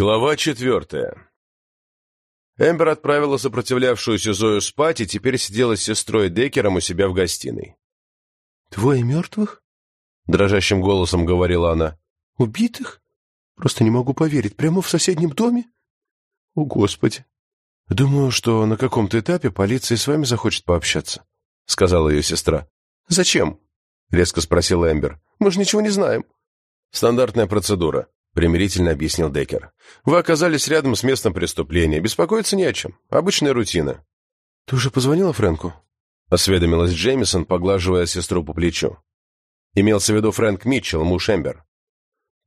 Глава четвертая. Эмбер отправила сопротивлявшуюся Зою спать и теперь сидела с сестрой Декером у себя в гостиной. «Двое мертвых?» — дрожащим голосом говорила она. «Убитых? Просто не могу поверить. Прямо в соседнем доме? О, Господи!» «Думаю, что на каком-то этапе полиция с вами захочет пообщаться», — сказала ее сестра. «Зачем?» — резко спросила Эмбер. «Мы же ничего не знаем». «Стандартная процедура», — примирительно объяснил Деккер. «Вы оказались рядом с местом преступления. Беспокоиться не о чем. Обычная рутина». «Ты уже позвонила Фрэнку?» — осведомилась Джеймисон, поглаживая сестру по плечу. Имелся в виду Фрэнк Митчелл, муж Эмбер.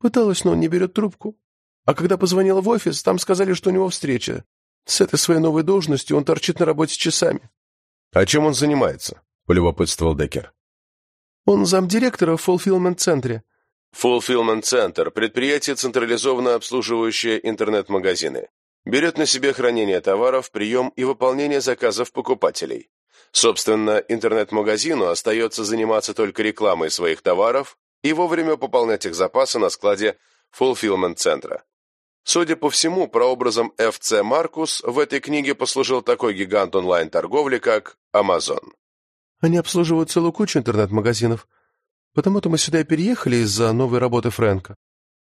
«Пыталась, но он не берет трубку. А когда позвонила в офис, там сказали, что у него встреча. С этой своей новой должностью он торчит на работе часами». «А чем он занимается?» — полюбопытствовал Деккер. «Он замдиректора в фулфилмент-центре. Fulfillment Center – предприятие, централизованно обслуживающее интернет-магазины. Берет на себе хранение товаров, прием и выполнение заказов покупателей. Собственно, интернет-магазину остается заниматься только рекламой своих товаров и вовремя пополнять их запасы на складе Fulfillment центра. Судя по всему, прообразом FC Marcus в этой книге послужил такой гигант онлайн-торговли, как Amazon. Они обслуживают целую кучу интернет-магазинов, Потому-то мы сюда и переехали из-за новой работы Фрэнка.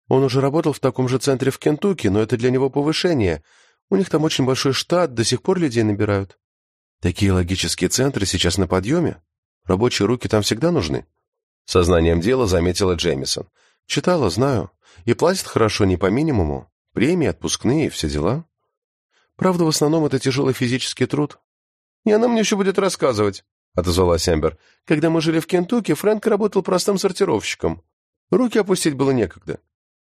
Он уже работал в таком же центре в Кентукки, но это для него повышение. У них там очень большой штат, до сих пор людей набирают. Такие логические центры сейчас на подъеме. Рабочие руки там всегда нужны. Сознанием дела заметила Джеймисон. Читала, знаю. И платят хорошо не по минимуму. Премии, отпускные, все дела. Правда, в основном это тяжелый физический труд. И она мне еще будет рассказывать. — отозвалась Эмбер. «Когда мы жили в Кентукки, Фрэнк работал простым сортировщиком. Руки опустить было некогда.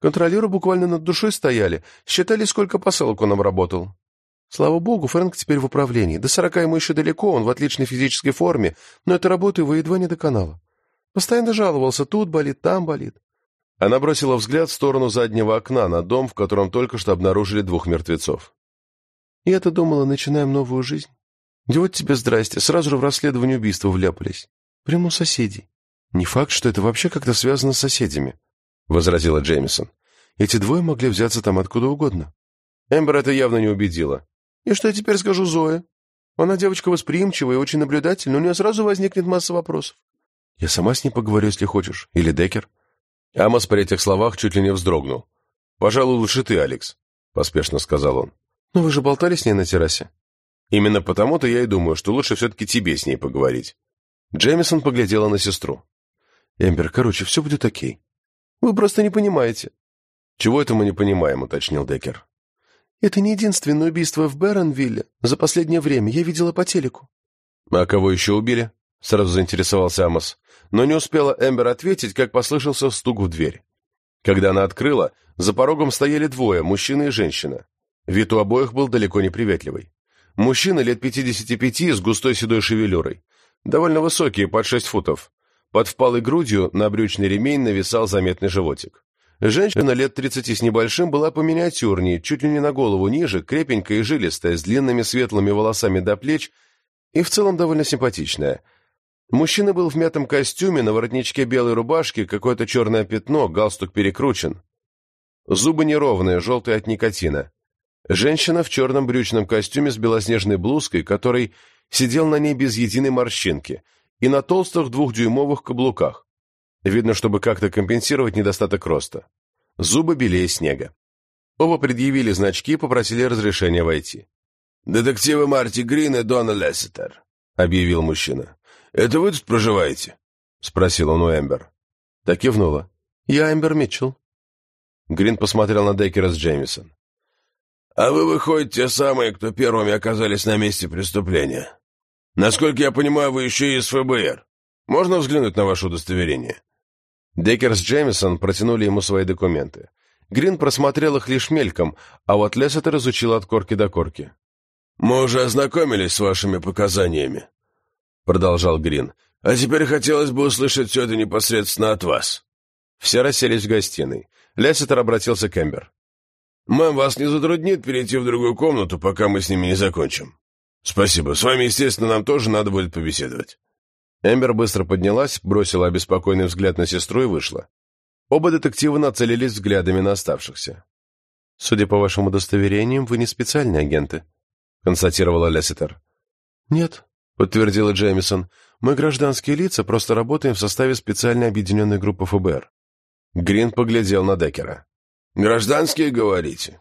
Контролеры буквально над душой стояли, считали, сколько посылок он обработал. Слава богу, Фрэнк теперь в управлении. До сорока ему еще далеко, он в отличной физической форме, но эта работа его едва не доконала. Постоянно жаловался, тут болит, там болит. Она бросила взгляд в сторону заднего окна на дом, в котором только что обнаружили двух мертвецов. Я-то думала, начинаем новую жизнь. Да вот тебе здрасте, сразу же в расследование убийства вляпались. Прямо у соседей. Не факт, что это вообще как-то связано с соседями, — возразила Джеймисон. Эти двое могли взяться там откуда угодно. Эмбер это явно не убедила. И что я теперь скажу Зое? Она девочка восприимчивая и очень наблюдательная, у нее сразу возникнет масса вопросов. Я сама с ней поговорю, если хочешь. Или Деккер. Амос при этих словах чуть ли не вздрогнул. «Пожалуй, лучше ты, Алекс», — поспешно сказал он. «Но вы же болтали с ней на террасе?» Именно потому-то я и думаю, что лучше все-таки тебе с ней поговорить. Джеймисон поглядела на сестру. «Эмбер, короче, все будет окей. Вы просто не понимаете». «Чего это мы не понимаем?» — уточнил Деккер. «Это не единственное убийство в Беронвилле за последнее время. Я видела по телеку». «А кого еще убили?» — сразу заинтересовался Амос. Но не успела Эмбер ответить, как послышался стук в дверь. Когда она открыла, за порогом стояли двое, мужчина и женщина. Вид у обоих был далеко не приветливый. Мужчина лет 55 с густой седой шевелюрой. Довольно высокий, под 6 футов. Под впалой грудью на брючный ремень нависал заметный животик. Женщина лет 30 с небольшим была поминиатюрнее, чуть ли не на голову ниже, крепенькая и жилистая, с длинными светлыми волосами до плеч и в целом довольно симпатичная. Мужчина был в мятом костюме, на воротничке белой рубашки какое-то черное пятно, галстук перекручен. Зубы неровные, желтые от никотина. Женщина в черном брючном костюме с белоснежной блузкой, который сидел на ней без единой морщинки, и на толстых двухдюймовых каблуках. Видно, чтобы как-то компенсировать недостаток роста. Зубы белее снега. Оба предъявили значки и попросили разрешения войти. «Детективы Марти Грин и Дона Лесситер», — объявил мужчина. «Это вы тут проживаете?» — спросил он у Эмбер. Так кивнула. «Я Эмбер Митчелл». Грин посмотрел на Деккера с Джеймисон. «А вы, выходите, те самые, кто первыми оказались на месте преступления. Насколько я понимаю, вы еще и из ФБР. Можно взглянуть на ваше удостоверение?» Деккер с Джеймисон протянули ему свои документы. Грин просмотрел их лишь мельком, а вот Лессетер изучил от корки до корки. «Мы уже ознакомились с вашими показаниями», — продолжал Грин. «А теперь хотелось бы услышать все это непосредственно от вас». Все расселись в гостиной. Лессетер обратился к Эмбер. Мэм, вас не затруднит перейти в другую комнату, пока мы с ними не закончим? Спасибо. С вами, естественно, нам тоже надо будет побеседовать. Эмбер быстро поднялась, бросила обеспокоенный взгляд на сестру и вышла. Оба детектива нацелились взглядами на оставшихся. «Судя по вашим удостоверениям, вы не специальные агенты», — констатировала Лесситер. «Нет», — подтвердила Джеймисон, — «мы гражданские лица, просто работаем в составе специальной объединенной группы ФБР». Грин поглядел на Деккера. «Гражданские, говорите?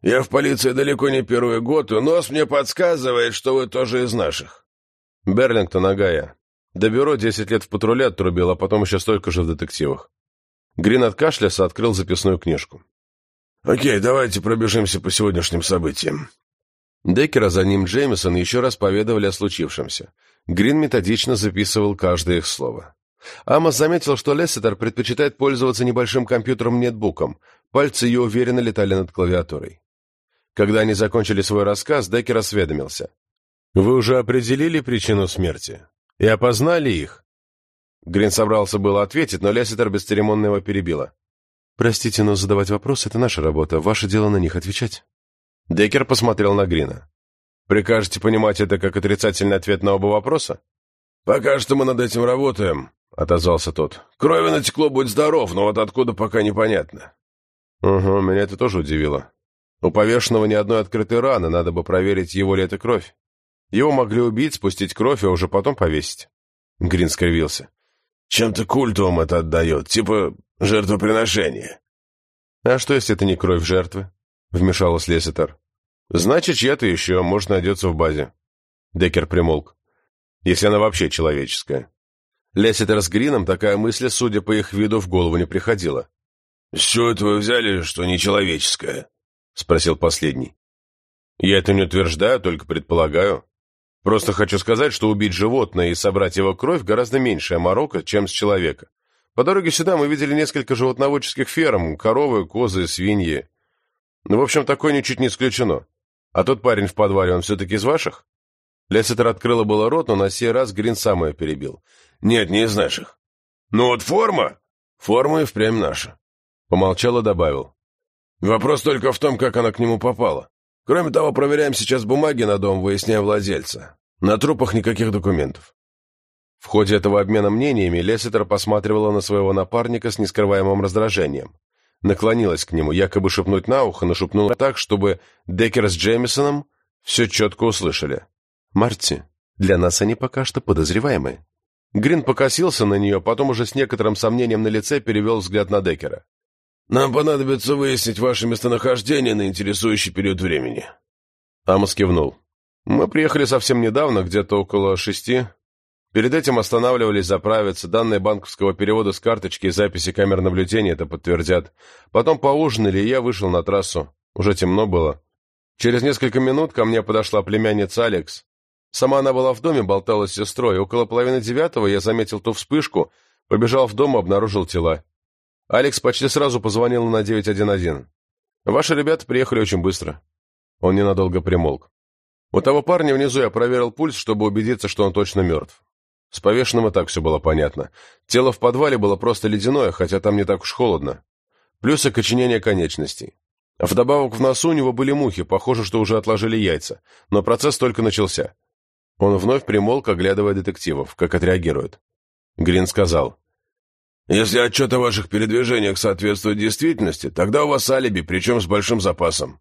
Я в полиции далеко не первый год, и нос мне подсказывает, что вы тоже из наших». «Берлингтон, Агая. До бюро десять лет в патруле отрубил, а потом еще столько же в детективах». Грин откашлялся, открыл записную книжку. «Окей, давайте пробежимся по сегодняшним событиям». Деккер, за ним Джеймисон еще раз поведовали о случившемся. Грин методично записывал каждое их слово. Амос заметил, что Лессетер предпочитает пользоваться небольшим компьютером-нетбуком. Пальцы ее уверенно летали над клавиатурой. Когда они закончили свой рассказ, Деккер осведомился. «Вы уже определили причину смерти? И опознали их?» Грин собрался было ответить, но Лессетер бесцеремонно его перебила. «Простите, но задавать вопросы — это наша работа. Ваше дело на них отвечать». Деккер посмотрел на Грина. «Прикажете понимать это как отрицательный ответ на оба вопроса?» «Пока что мы над этим работаем», — отозвался тот. «Крови натекло, будь здоров, но вот откуда пока непонятно». «Угу, меня это тоже удивило. У повешенного ни одной открытой раны, надо бы проверить, его ли это кровь. Его могли убить, спустить кровь, а уже потом повесить». Грин скривился. «Чем-то культовым это отдает, типа жертвоприношение». «А что, если это не кровь жертвы?» — вмешалась Леситер. «Значит, чья-то еще, может, найдется в базе». Деккер примолк. «Если она вообще человеческая». Леситер с Грином такая мысль, судя по их виду, в голову не приходила. «С чего это вы взяли, что нечеловеческое?» — спросил последний. «Я это не утверждаю, только предполагаю. Просто хочу сказать, что убить животное и собрать его кровь гораздо меньшая морока, чем с человека. По дороге сюда мы видели несколько животноводческих ферм, коровы, козы, свиньи. Ну, в общем, такое ничуть не исключено. А тот парень в подвале, он все-таки из ваших?» Лесситер открыла было рот, но на сей раз Грин сам ее перебил. «Нет, не из наших. Ну вот форма...» «Форма и впрямь наша». Помолчал и добавил. «Вопрос только в том, как она к нему попала. Кроме того, проверяем сейчас бумаги на дом, выясняя владельца. На трупах никаких документов». В ходе этого обмена мнениями Лесситер посматривала на своего напарника с нескрываемым раздражением. Наклонилась к нему, якобы шепнуть на ухо, но шепнула так, чтобы Деккер с Джеймисоном все четко услышали. «Марти, для нас они пока что подозреваемые». Грин покосился на нее, потом уже с некоторым сомнением на лице перевел взгляд на Деккера. «Нам понадобится выяснить ваше местонахождение на интересующий период времени». Амос кивнул. «Мы приехали совсем недавно, где-то около шести. Перед этим останавливались заправиться, данные банковского перевода с карточки и записи камер наблюдения это подтвердят. Потом поужинали, и я вышел на трассу. Уже темно было. Через несколько минут ко мне подошла племянница Алекс. Сама она была в доме, болтала с сестрой. Около половины девятого я заметил ту вспышку, побежал в дом обнаружил тела. Алекс почти сразу позвонила на 911. Ваши ребята приехали очень быстро. Он ненадолго примолк. У того парня внизу я проверил пульс, чтобы убедиться, что он точно мертв. С повешенным и так все было понятно. Тело в подвале было просто ледяное, хотя там не так уж холодно. Плюс окоченение конечностей. Вдобавок в носу у него были мухи, похоже, что уже отложили яйца. Но процесс только начался. Он вновь примолк, оглядывая детективов, как отреагируют. Грин сказал. «Если отчет о ваших передвижениях соответствует действительности, тогда у вас алиби, причем с большим запасом».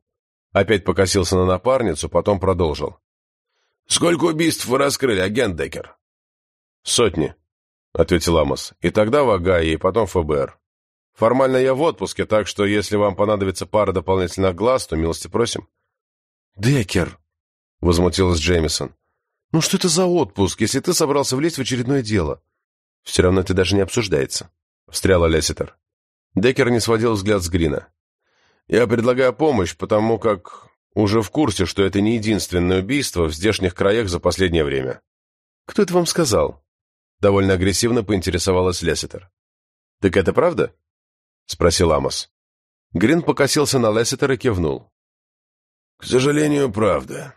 Опять покосился на напарницу, потом продолжил. «Сколько убийств вы раскрыли, агент Деккер?» «Сотни», — ответил Амос. «И тогда в Агае, и потом ФБР. Формально я в отпуске, так что если вам понадобится пара дополнительных глаз, то милости просим». «Деккер», — возмутилась Джеймисон. «Ну что это за отпуск, если ты собрался влезть в очередное дело?» «Все равно это даже не обсуждается», — встряла Лесситер. Деккер не сводил взгляд с Грина. «Я предлагаю помощь, потому как уже в курсе, что это не единственное убийство в здешних краях за последнее время». «Кто это вам сказал?» Довольно агрессивно поинтересовалась Лесситер. «Так это правда?» — спросил Амос. Грин покосился на Лесситер и кивнул. «К сожалению, правда.